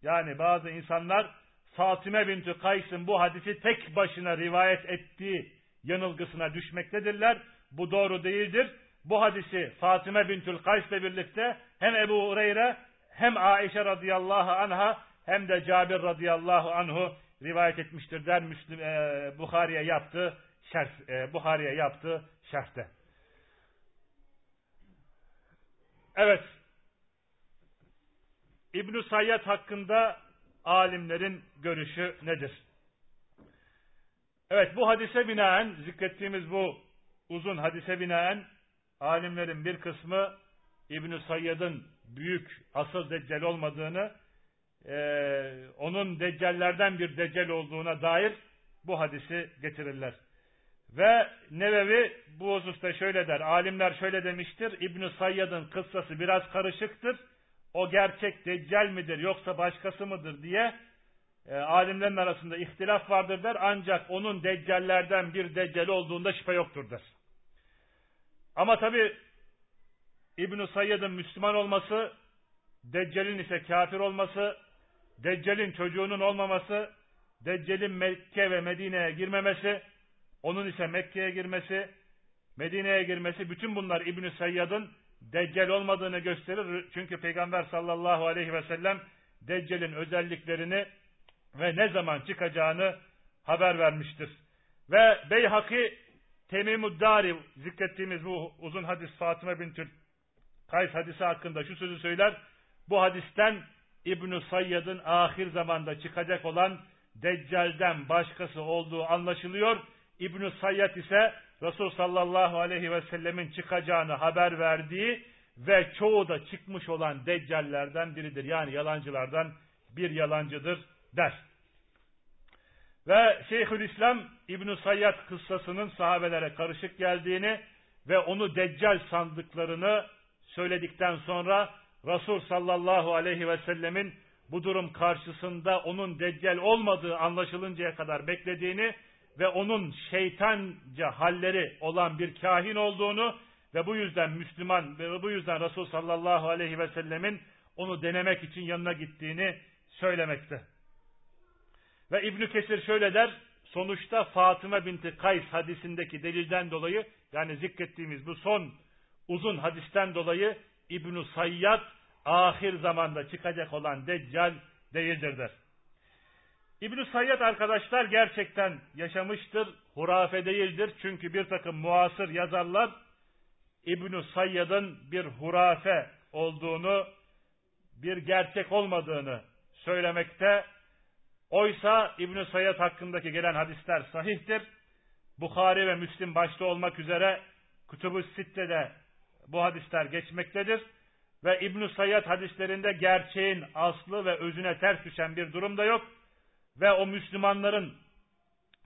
yani bazı insanlar Fatime bintü Kays'ın bu hadisi tek başına rivayet ettiği yanılgısına düşmektedirler. Bu doğru değildir. Bu hadisi Fatime bintül Kays ile birlikte hem Ebu Hureyre hem Aişe radıyallahu anha hem de Cabir radıyallahu anhu rivayet etmiştir der Müslim e, Bukhari'ye yaptı şerh e, Buhari'ye yaptı şerhte. Evet. İbn Sayyad hakkında alimlerin görüşü nedir? Evet bu hadise binaen zikrettiğimiz bu uzun hadise binaen alimlerin bir kısmı İbn Sayyad'ın büyük asıl deccal olmadığını e, onun deccallerden bir deccal olduğuna dair bu hadisi getirirler. Ve Nevevi bu hususta şöyle der. Alimler şöyle demiştir. İbn Sayyad'ın kıssası biraz karışıktır. O gerçek deccal midir yoksa başkası mıdır diye e, alimlerin arasında ihtilaf vardır der. Ancak onun deccallerden bir deccal olduğunda şüphe yoktur der. Ama tabi İbn Sayyad'ın Müslüman olması, Deccal'in ise kafir olması, Deccal'in çocuğunun olmaması, Deccal'in Mekke ve Medine'ye girmemesi, onun ise Mekke'ye girmesi, Medine'ye girmesi bütün bunlar İbn Sayyad'ın Deccal olmadığını gösterir. Çünkü Peygamber sallallahu aleyhi ve sellem Deccal'in özelliklerini ve ne zaman çıkacağını haber vermiştir. Ve Beyhaki Temimud-Dari zikrettiğimiz bu uzun hadis Fatıma bintül Kays hadisi hakkında şu sözü söyler. Bu hadisten İbn Sayyad'ın ahir zamanda çıkacak olan Deccal'den başkası olduğu anlaşılıyor İbn Sayyad ise Resul sallallahu aleyhi ve sellemin çıkacağını haber verdiği ve çoğu da çıkmış olan deccallerden biridir. Yani yalancılardan bir yalancıdır der. Ve Şeyhülislam İbn Sayyad kıssasının sahabelere karışık geldiğini ve onu deccal sandıklarını söyledikten sonra Resul sallallahu aleyhi ve sellemin bu durum karşısında onun deccal olmadığı anlaşılıncaya kadar beklediğini ve onun şeytanca halleri olan bir kahin olduğunu ve bu yüzden Müslüman ve bu yüzden Resul sallallahu aleyhi ve sellemin onu denemek için yanına gittiğini söylemekte. Ve İbn Kesir şöyle der, sonuçta Fatıma binti Kays hadisindeki delilden dolayı yani zikrettiğimiz bu son uzun hadisten dolayı İbn Sayyad ahir zamanda çıkacak olan Deccal değildir der. İbn-i Sayyad arkadaşlar gerçekten yaşamıştır, hurafe değildir. Çünkü bir takım muasır yazarlar İbn-i Sayyad'ın bir hurafe olduğunu, bir gerçek olmadığını söylemekte. Oysa İbn-i Sayyad hakkındaki gelen hadisler sahihtir. Bukhari ve Müslim başta olmak üzere Kütüb-ü Sitte'de bu hadisler geçmektedir. Ve İbn-i Sayyad hadislerinde gerçeğin aslı ve özüne ters düşen bir durum da yok ve o Müslümanların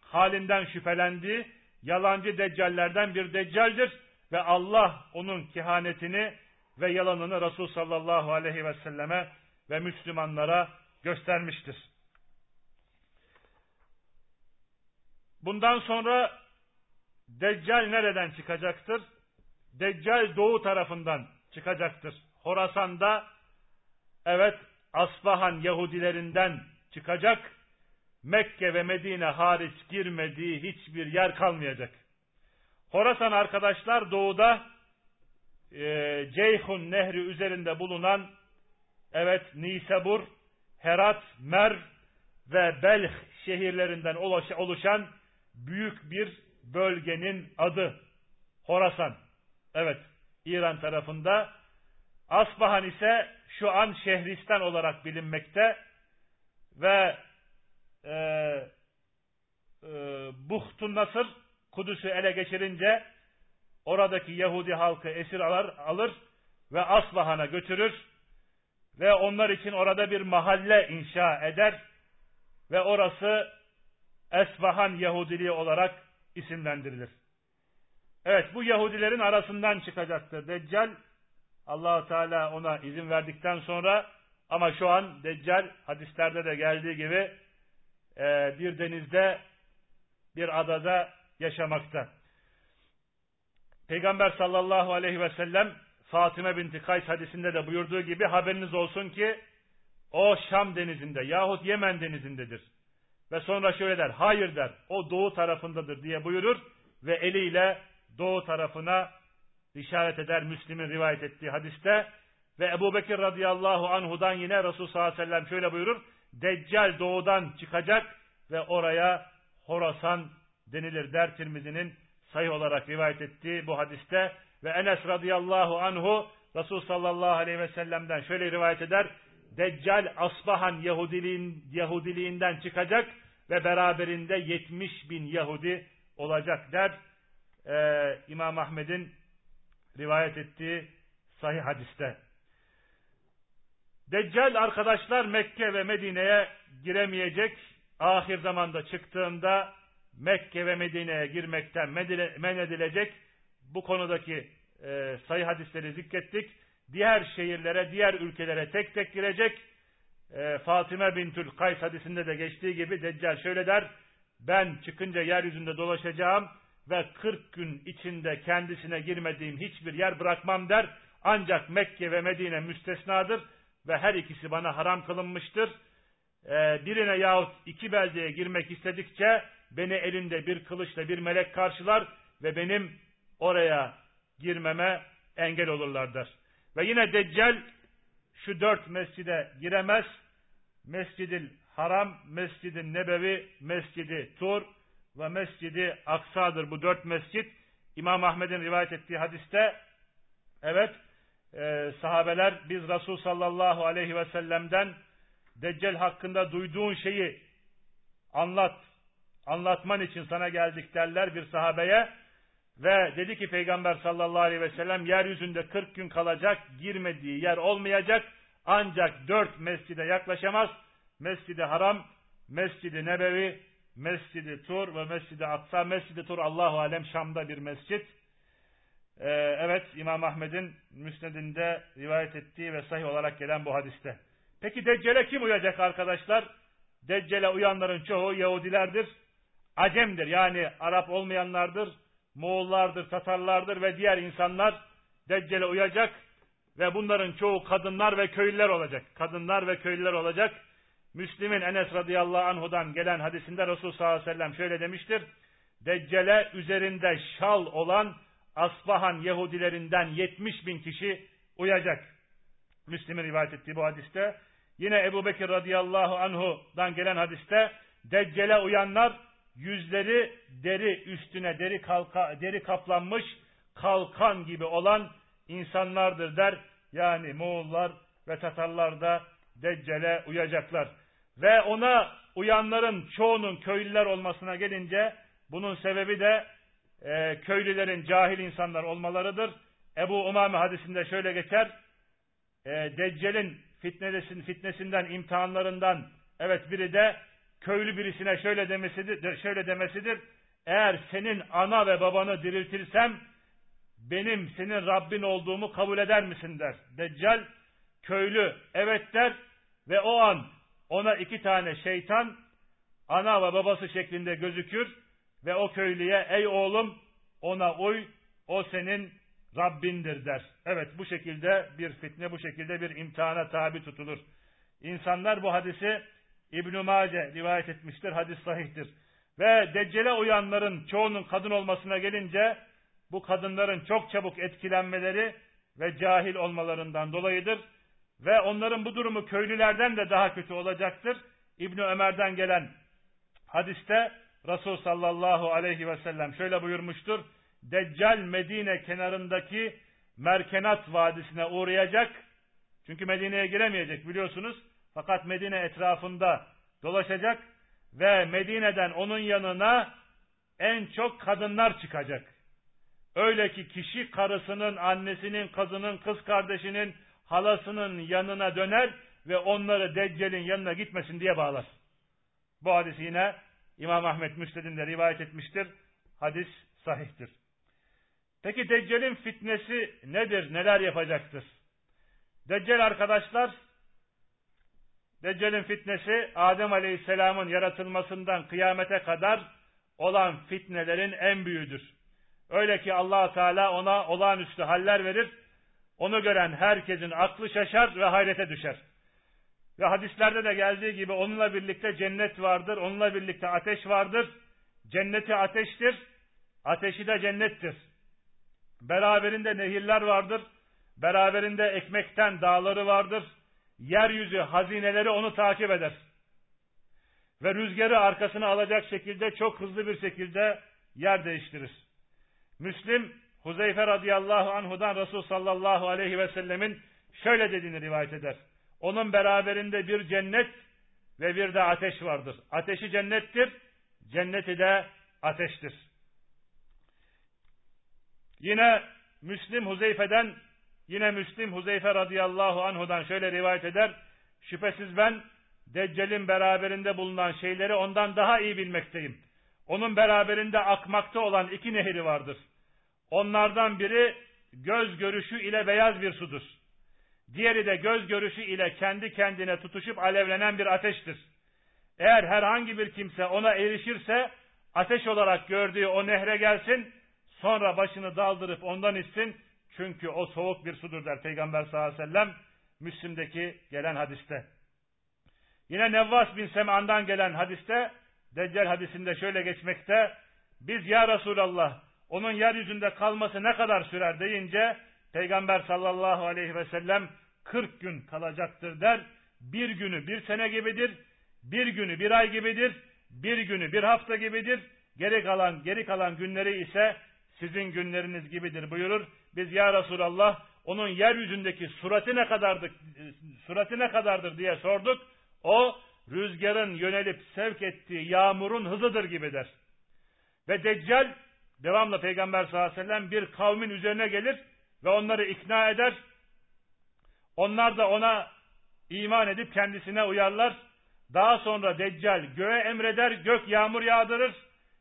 halinden şüphelendiği yalancı deccallerden bir deccaldir ve Allah onun kehanetini ve yalanını Resul sallallahu aleyhi ve selleme ve Müslümanlara göstermiştir. Bundan sonra Deccal nereden çıkacaktır? Deccal doğu tarafından çıkacaktır. Horasan'da evet Asbahan Yahudilerinden çıkacak Mekke ve Medine hariç girmediği hiçbir yer kalmayacak. Horasan arkadaşlar doğuda e, Ceyhun Nehri üzerinde bulunan evet Nisebur, Herat, Mer ve Belh şehirlerinden oluşan büyük bir bölgenin adı Horasan. Evet İran tarafında. Asbahan ise şu an Şehristan olarak bilinmekte ve e, e, Buhtun Nasır Kudüs'ü ele geçirince oradaki Yahudi halkı esir alır, alır ve Asbahan'a götürür ve onlar için orada bir mahalle inşa eder ve orası Esbahan Yahudiliği olarak isimlendirilir. Evet bu Yahudilerin arasından çıkacaktır. Deccal allah Teala ona izin verdikten sonra Ama şu an Deccal hadislerde de geldiği gibi e, bir denizde bir adada yaşamakta. Peygamber sallallahu aleyhi ve sellem Fatime binti Kays hadisinde de buyurduğu gibi haberiniz olsun ki o Şam denizinde yahut Yemen denizindedir. Ve sonra şöyle der, hayır der, o doğu tarafındadır diye buyurur ve eliyle doğu tarafına işaret eder Müslim'in rivayet ettiği hadiste. Ve Ebu Bekir radıyallahu anhudan yine Resul sallallahu aleyhi ve sellem şöyle buyurur, Deccal doğudan çıkacak ve oraya Horasan denilir der Tirmizi'nin sayı olarak rivayet ettiği bu hadiste. Ve Enes radıyallahu anhu Resul sallallahu aleyhi ve sellem'den şöyle rivayet eder, Deccal Asbahan Yahudiliğin, Yahudiliğinden çıkacak ve beraberinde 70 bin Yahudi olacak der. Ee, İmam Ahmed'in rivayet ettiği sahih hadiste. Deccal arkadaşlar Mekke ve Medine'ye giremeyecek. Ahir zamanda çıktığında Mekke ve Medine'ye girmekten men edilecek. Bu konudaki e, sayı hadisleri zikrettik diğer şehirlere, diğer ülkelere tek tek girecek. E, Fatime Bintül Kays hadisinde de geçtiği gibi Deccal şöyle der. Ben çıkınca yeryüzünde dolaşacağım ve 40 gün içinde kendisine girmediğim hiçbir yer bırakmam der. Ancak Mekke ve Medine müstesnadır ve her ikisi bana haram kılınmıştır. Ee, birine yahut iki beldeye girmek istedikçe beni elinde bir kılıçla bir melek karşılar ve benim oraya girmeme engel olurlar der. Ve yine Deccal şu dört mescide giremez. Mescid-i Haram, Mescid-i Nebevi, Mescid-i Tur ve Mescid-i Aksa'dır bu dört mescit. İmam Ahmed'in rivayet ettiği hadiste evet e, sahabeler biz Resul sallallahu aleyhi ve sellem'den Deccal hakkında duyduğun şeyi anlat, anlatman için sana geldik derler bir sahabeye. Ve dedi ki Peygamber sallallahu aleyhi ve sellem yeryüzünde 40 gün kalacak, girmediği yer olmayacak. Ancak dört mescide yaklaşamaz. Mescidi Haram, Mescidi Nebevi, Mescidi Tur ve Mescidi Aksa. Mescidi Tur Allahu Alem Şam'da bir mescit. Ee, evet İmam Ahmed'in müsnedinde rivayet ettiği ve sahih olarak gelen bu hadiste. Peki Deccale kim uyacak arkadaşlar? Deccale uyanların çoğu Yahudilerdir. Acemdir yani Arap olmayanlardır Moğollardır, Tatarlardır ve diğer insanlar Deccale uyacak ve bunların çoğu kadınlar ve köylüler olacak. Kadınlar ve köylüler olacak. Müslim'in Enes radıyallahu anhudan gelen hadisinde Resul sallallahu aleyhi ve sellem şöyle demiştir. Deccale üzerinde şal olan Asbahan Yahudilerinden 70 bin kişi uyacak. Müslim'in rivayet ettiği bu hadiste. Yine Ebu Bekir radıyallahu anhudan gelen hadiste Deccale uyanlar yüzleri deri üstüne deri kalka, deri kaplanmış kalkan gibi olan insanlardır der. Yani Moğollar ve Tatarlar da Deccale uyacaklar. Ve ona uyanların çoğunun köylüler olmasına gelince bunun sebebi de e, köylülerin cahil insanlar olmalarıdır. Ebu Umame hadisinde şöyle geçer. E, Deccal'in fitnesinden, imtihanlarından evet biri de köylü birisine şöyle demesidir, şöyle demesidir. Eğer senin ana ve babanı diriltirsem benim senin Rabbin olduğumu kabul eder misin der. Deccal köylü evet der ve o an ona iki tane şeytan ana ve babası şeklinde gözükür ve o köylüye ey oğlum ona uy o senin Rabbindir der. Evet bu şekilde bir fitne bu şekilde bir imtihana tabi tutulur. İnsanlar bu hadisi İbn-i Mace rivayet etmiştir. Hadis sahihtir. Ve Deccale uyanların çoğunun kadın olmasına gelince bu kadınların çok çabuk etkilenmeleri ve cahil olmalarından dolayıdır. Ve onların bu durumu köylülerden de daha kötü olacaktır. İbni Ömer'den gelen hadiste Resul sallallahu aleyhi ve sellem şöyle buyurmuştur. Deccal Medine kenarındaki Merkenat Vadisi'ne uğrayacak. Çünkü Medine'ye giremeyecek biliyorsunuz. Fakat Medine etrafında dolaşacak ve Medine'den onun yanına en çok kadınlar çıkacak. Öyle ki kişi karısının, annesinin, kızının, kız kardeşinin, halasının yanına döner ve onları Deccal'in yanına gitmesin diye bağlar. Bu hadis yine İmam Ahmet Müsned'inde rivayet etmiştir. Hadis sahihtir. Peki Deccal'in fitnesi nedir? Neler yapacaktır? Deccal arkadaşlar Deccal'in fitnesi Adem Aleyhisselam'ın yaratılmasından kıyamete kadar olan fitnelerin en büyüğüdür. Öyle ki allah Teala ona olağanüstü haller verir, onu gören herkesin aklı şaşar ve hayrete düşer. Ve hadislerde de geldiği gibi onunla birlikte cennet vardır, onunla birlikte ateş vardır. Cenneti ateştir, ateşi de cennettir. Beraberinde nehirler vardır, beraberinde ekmekten dağları vardır. Yeryüzü hazineleri onu takip eder. Ve rüzgarı arkasına alacak şekilde çok hızlı bir şekilde yer değiştirir. Müslim Huzeyfe radıyallahu anhudan Resul sallallahu aleyhi ve sellemin şöyle dediğini rivayet eder. Onun beraberinde bir cennet ve bir de ateş vardır. Ateşi cennettir, cenneti de ateştir. Yine Müslim Huzeyfe'den, yine Müslim Huzeyfe radıyallahu anhudan şöyle rivayet eder. Şüphesiz ben Deccal'in beraberinde bulunan şeyleri ondan daha iyi bilmekteyim. Onun beraberinde akmakta olan iki nehri vardır. Onlardan biri göz görüşü ile beyaz bir sudur. Diğeri de göz görüşü ile kendi kendine tutuşup alevlenen bir ateştir. Eğer herhangi bir kimse ona erişirse ateş olarak gördüğü o nehre gelsin, sonra başını daldırıp ondan içsin. Çünkü o soğuk bir sudur der Peygamber sallallahu aleyhi ve sellem Müslim'deki gelen hadiste. Yine Nevvas bin Sem'an'dan gelen hadiste, Deccal hadisinde şöyle geçmekte, biz ya Resulallah onun yeryüzünde kalması ne kadar sürer deyince Peygamber sallallahu aleyhi ve sellem 40 gün kalacaktır der. Bir günü bir sene gibidir, bir günü bir ay gibidir, bir günü bir hafta gibidir. Geri kalan geri kalan günleri ise sizin günleriniz gibidir buyurur. Biz ya Resulallah onun yeryüzündeki suratı ne kadardır, suratı ne kadardır diye sorduk. O rüzgarın yönelip sevk ettiği yağmurun hızıdır gibi der. Ve Deccal devamlı Peygamber sallallahu aleyhi ve sellem bir kavmin üzerine gelir ve onları ikna eder. Onlar da ona iman edip kendisine uyarlar. Daha sonra Deccal göğe emreder, gök yağmur yağdırır.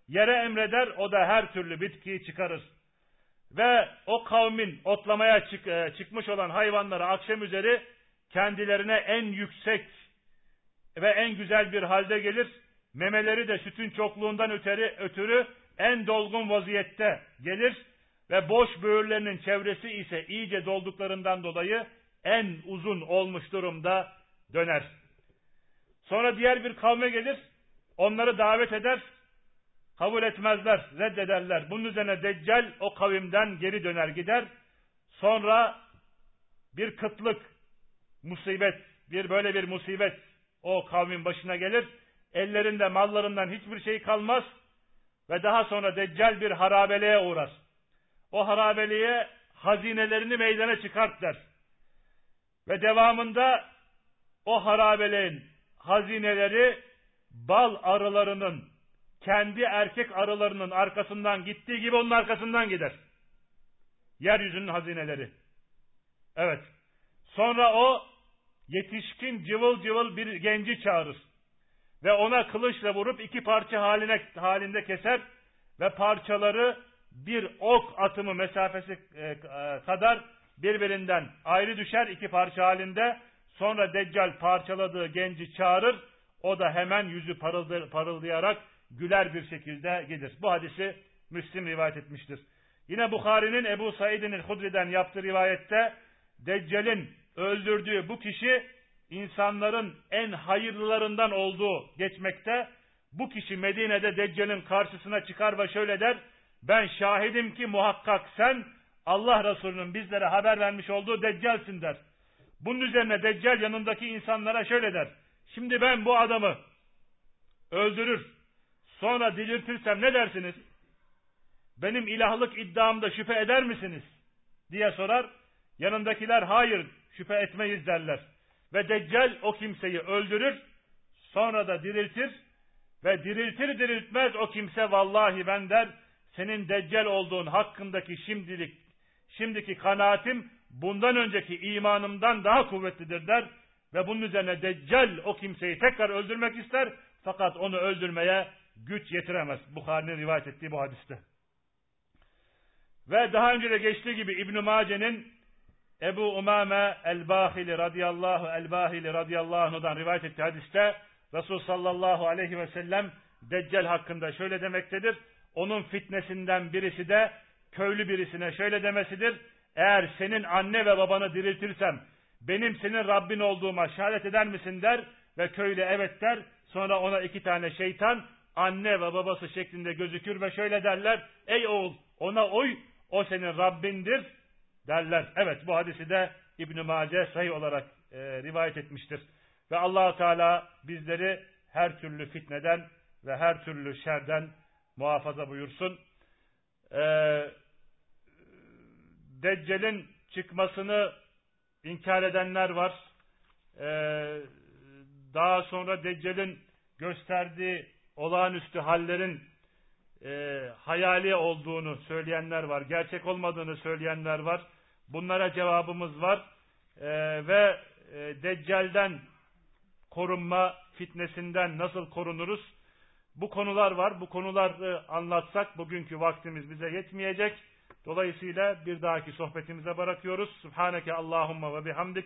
Yere emreder, o da her türlü bitkiyi çıkarır. Ve o kavmin otlamaya çık, e, çıkmış olan hayvanları akşam üzeri kendilerine en yüksek ve en güzel bir halde gelir. Memeleri de sütün çokluğundan ötürü, ötürü en dolgun vaziyette gelir ve boş böğürlerinin çevresi ise iyice dolduklarından dolayı en uzun olmuş durumda döner. Sonra diğer bir kavme gelir, onları davet eder, kabul etmezler, reddederler. Bunun üzerine Deccal o kavimden geri döner gider. Sonra bir kıtlık, musibet, bir böyle bir musibet o kavmin başına gelir. Ellerinde mallarından hiçbir şey kalmaz ve daha sonra Deccal bir harabeliğe uğrar. O harabeliğe hazinelerini meydana çıkart der. Ve devamında o harabeliğin hazineleri bal arılarının kendi erkek arılarının arkasından gittiği gibi onun arkasından gider. Yeryüzünün hazineleri. Evet. Sonra o yetişkin cıvıl cıvıl bir genci çağırır. Ve ona kılıçla vurup iki parça haline, halinde keser ve parçaları bir ok atımı mesafesi e, e, kadar birbirinden ayrı düşer iki parça halinde. Sonra Deccal parçaladığı genci çağırır. O da hemen yüzü parıldayarak güler bir şekilde gelir. Bu hadisi Müslim rivayet etmiştir. Yine Bukhari'nin Ebu Said'in Hudri'den yaptığı rivayette Deccal'in öldürdüğü bu kişi insanların en hayırlılarından olduğu geçmekte. Bu kişi Medine'de Deccal'in karşısına çıkar ve şöyle der. Ben şahidim ki muhakkak sen Allah Resulü'nün bizlere haber vermiş olduğu Deccal'sin der. Bunun üzerine Deccal yanındaki insanlara şöyle der. Şimdi ben bu adamı öldürür, sonra diriltirsem ne dersiniz? Benim ilahlık iddiamda şüphe eder misiniz? diye sorar. Yanındakiler hayır şüphe etmeyiz derler. Ve Deccal o kimseyi öldürür, sonra da diriltir ve diriltir diriltmez o kimse vallahi ben der, senin Deccal olduğun hakkındaki şimdilik, şimdiki kanaatim bundan önceki imanımdan daha kuvvetlidir der ve bunun üzerine Deccal o kimseyi tekrar öldürmek ister fakat onu öldürmeye güç yetiremez. Bukhari'nin rivayet ettiği bu hadiste. Ve daha önce de geçtiği gibi İbn-i Mace'nin Ebu Umame el-Bahili radıyallahu el-Bahili radıyallahu anhu'dan rivayet ettiği hadiste Resul sallallahu aleyhi ve sellem Deccal hakkında şöyle demektedir. Onun fitnesinden birisi de köylü birisine şöyle demesidir. Eğer senin anne ve babanı diriltirsem benim senin Rabbin olduğuma şehadet eder misin der ve köylü evet der. Sonra ona iki tane şeytan anne ve babası şeklinde gözükür ve şöyle derler. Ey oğul ona uy o senin Rabbindir derler. Evet bu hadisi de İbn-i Mace sahih olarak e, rivayet etmiştir. Ve allah Teala bizleri her türlü fitneden ve her türlü şerden muhafaza buyursun. Ee, Deccal'in çıkmasını inkar edenler var. Ee, daha sonra Deccal'in gösterdiği olağanüstü hallerin e, hayali olduğunu söyleyenler var. Gerçek olmadığını söyleyenler var. Bunlara cevabımız var. E, ve e, Deccal'den korunma fitnesinden nasıl korunuruz? Bu konular var. Bu konuları anlatsak bugünkü vaktimiz bize yetmeyecek. Dolayısıyla bir dahaki sohbetimize bırakıyoruz. Subhaneke Allahumma ve bihamdik.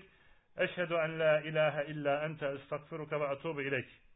Eşhedü en la ilahe illa ente estağfiruke ve etubu ileyk.